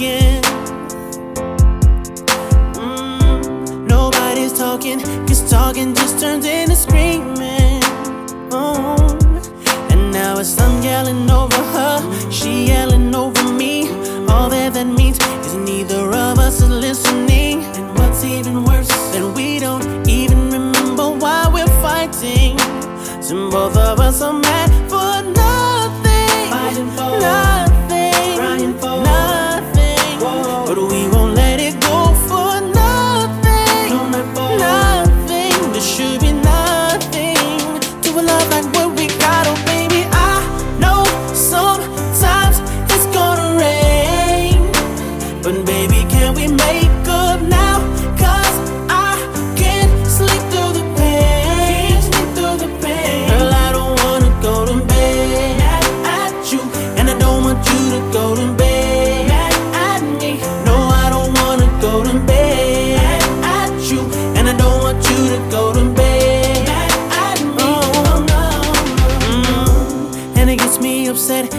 again. Mm, nobody's talking, cause talking just turns into screaming. Oh. And now it's I'm yelling over her, she yelling over me. All that that means is neither of us is listening. And what's even worse, that we don't even remember why we're fighting. So both of us are mad. But baby, can we make up now? Cause I can't sleep through the pain. Sleep through the pain. Girl, I don't wanna go to bed mad at you. And I don't want you to go to bed mad at me. No, I don't wanna go to bed mad at you. And I don't want you to go to bed mad at me. Oh, no, Mm. And it gets me upset,